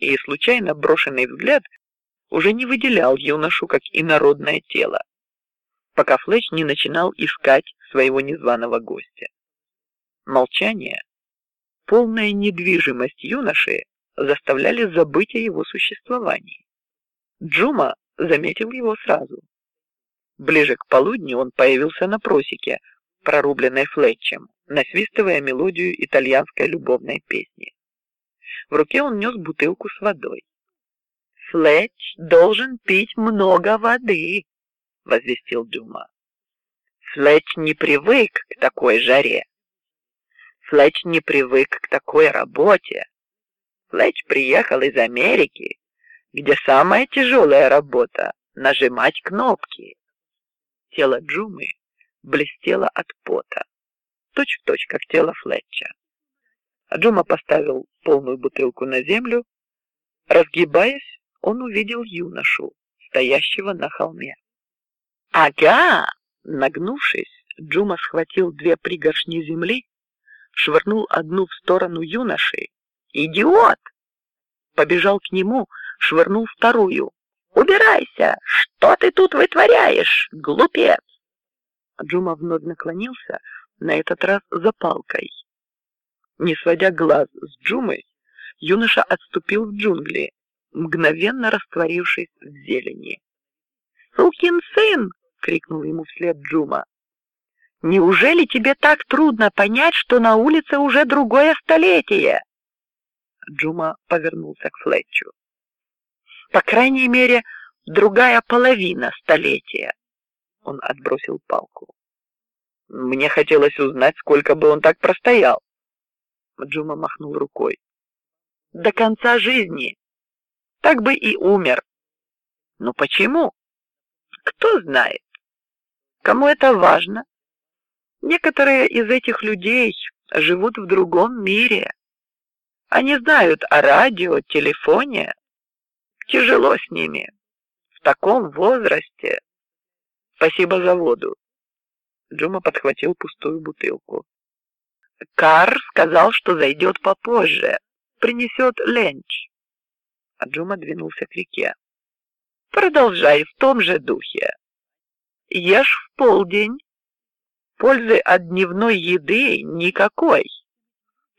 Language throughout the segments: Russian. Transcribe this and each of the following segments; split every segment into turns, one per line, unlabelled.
и случайно брошенный взгляд уже не выделял юношу как инородное тело, пока Флетч не начинал искать своего незваного гостя. Молчание, полная недвижимость юноши заставляли забыть о его существовании. Джума заметил его сразу. Ближе к полудню он появился на просеке, прорубленной Флетчем, насвистывая мелодию итальянской любовной песни. В руке он нес бутылку с водой. Флетч должен пить много воды, возвестил Джума. Флетч не привык к такой жаре. Флетч не привык к такой работе. Флетч приехал из Америки, где самая тяжелая работа — нажимать кнопки. Тело Джумы блестело от пота, точь в точь, как тело Флетча. А Джума поставил полную бутылку на землю. Разгибаясь, он увидел юношу, стоящего на холме. Ага! Нагнувшись, Джума схватил две пригоршни земли, швырнул одну в сторону юноши. Идиот! Побежал к нему, швырнул вторую. Убирайся! Что ты тут вытворяешь, глупец? Джума вновь наклонился, на этот раз за палкой. Не сводя глаз с Джумы, юноша отступил в джунгли, мгновенно растворившись в зелени. Сукин сын! крикнул ему вслед Джума. Неужели тебе так трудно понять, что на улице уже другое столетие? Джума повернулся к Флетчу. По крайней мере, другая половина столетия. Он отбросил палку. Мне хотелось узнать, сколько бы он так простоял. Джума махнул рукой. До конца жизни. Так бы и умер. Но почему? Кто знает? Кому это важно? Некоторые из этих людей живут в другом мире. Они знают о радио, телефоне. Тяжело с ними в таком возрасте. Спасибо за воду. Джума подхватил пустую бутылку. Кар сказал, что зайдет попозже, принесет ленч. А Джума двинулся к реке. Продолжай в том же духе. Ешь в полдень. Пользы от дневной еды никакой,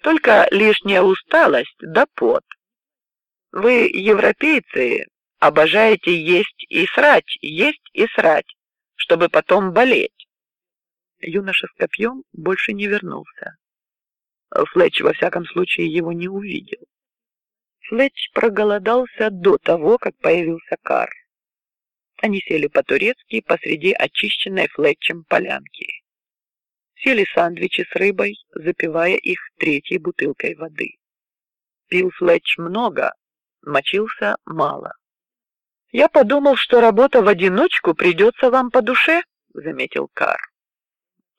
только лишняя усталость да пот. Вы европейцы обожаете есть и срать, есть и срать, чтобы потом болеть. Юноша с копьем больше не вернулся. Флетч во всяком случае его не увидел. Флетч проголодался до того, как появился Кар. Они сели по-турецки посреди очищенной Флетчем полянки. Сели сандвичи с рыбой, запивая их третьей бутылкой воды. Пил Флетч много, мочился мало. Я подумал, что работа в одиночку придется вам по душе, заметил Кар.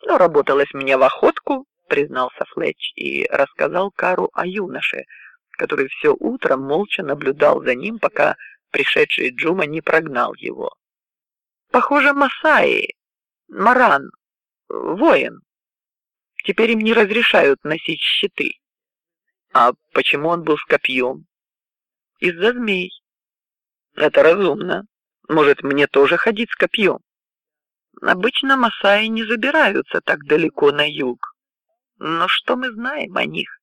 Но работалось мне в охотку, признался Флетч и рассказал Кару о юноше, который все утро молча наблюдал за ним, пока пришедший Джума не прогнал его. Похоже, Масаи, Маран, воин. Теперь им не разрешают носить щиты. А почему он был с копьем? Из-за змей. Это разумно. Может, мне тоже ходить с копьем? Обычно Масаи не забираются так далеко на юг. Но что мы знаем о них?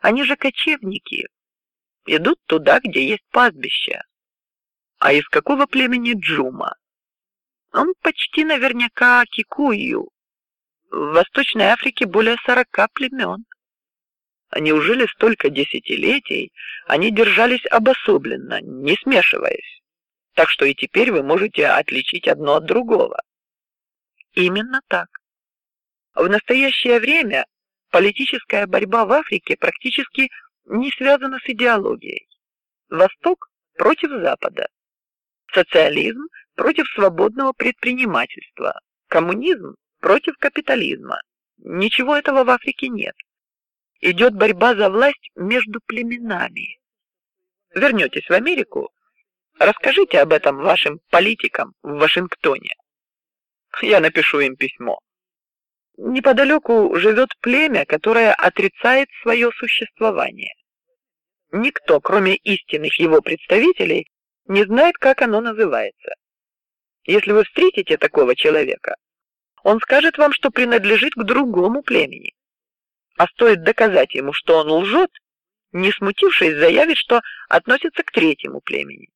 Они же кочевники, идут туда, где есть пастбище. А из какого племени Джума? Он почти наверняка кикую. В Восточной Африке более сорока племен. А неужели столько десятилетий они держались обособленно, не смешиваясь, так что и теперь вы можете отличить одно от другого? Именно так. В настоящее время политическая борьба в Африке практически не связана с идеологией. Восток против Запада, социализм против свободного предпринимательства, коммунизм против капитализма. Ничего этого в Африке нет. Идет борьба за власть между племенами. Вернетесь в Америку, расскажите об этом вашим политикам в Вашингтоне. Я напишу им письмо. Неподалеку живет племя, которое отрицает свое существование. Никто, кроме истинных его представителей, не знает, как оно называется. Если вы встретите такого человека, он скажет вам, что принадлежит к другому племени. А стоит доказать ему, что он лжет, не смутившись, заявит, что относится к третьему племени.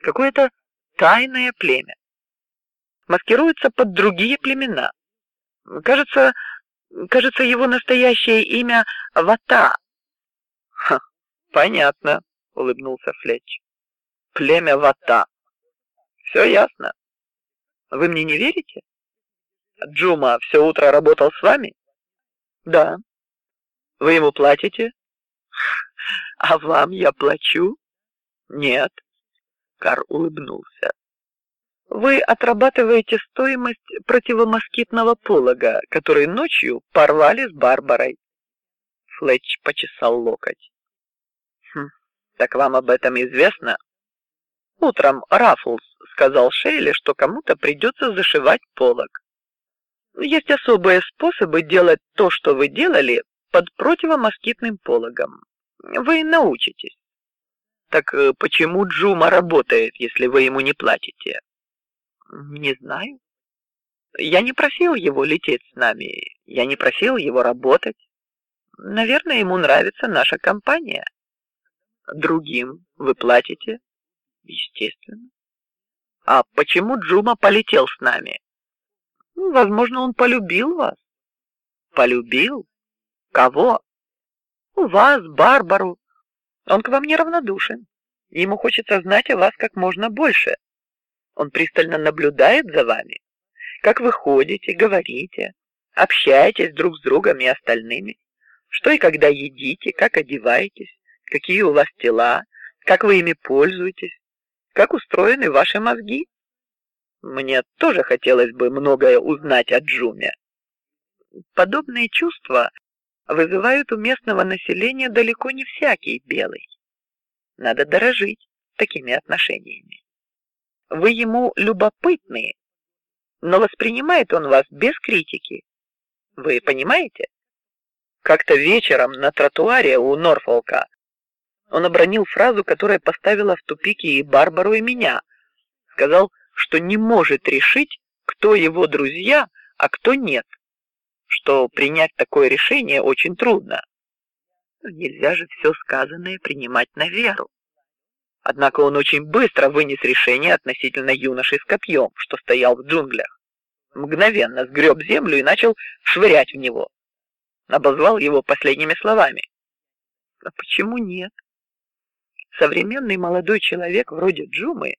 Какое-то тайное племя. Маскируется под другие племена. Кажется, кажется, его настоящее имя Вата. Ха, понятно, улыбнулся Флетч. Племя Вата. Все ясно. Вы мне не верите? Джума все утро работал с вами? Да. Вы ему платите? А вам я плачу? Нет. Кар улыбнулся. Вы отрабатываете стоимость противомоскитного полога, который ночью порвали с Барбарой. Флетч почесал локоть. Хм, так вам об этом известно? Утром Раффлс сказал Шейли, что кому-то придется зашивать полог. Есть особые способы делать то, что вы делали, под противомоскитным пологом. Вы научитесь. Так э, почему Джума работает, если вы ему не платите? Не знаю. Я не просил его лететь с нами. Я не просил его работать. Наверное, ему нравится наша компания. Другим вы платите, естественно. А почему Джума полетел с нами? Ну, возможно, он полюбил вас. Полюбил? Кого? Вас, Барбару. Он к вам неравнодушен. Ему хочется знать о вас как можно больше. Он пристально наблюдает за вами, как вы ходите, говорите, общаетесь друг с другом и остальными, что и когда едите, как одеваетесь, какие у вас тела, как вы ими пользуетесь, как устроены ваши мозги. Мне тоже хотелось бы многое узнать о Джуме. Подобные чувства вызывают у местного населения далеко не всякий белый. Надо дорожить такими отношениями. Вы ему любопытны, но воспринимает он вас без критики. Вы понимаете? Как-то вечером на тротуаре у Норфолка он обронил фразу, которая поставила в тупик и Барбару, и меня. Сказал, что не может решить, кто его друзья, а кто нет что принять такое решение очень трудно. Нельзя же все сказанное принимать на веру. Однако он очень быстро вынес решение относительно юноши с копьем, что стоял в джунглях. Мгновенно сгреб землю и начал швырять в него. Обозвал его последними словами. А почему нет? Современный молодой человек вроде Джумы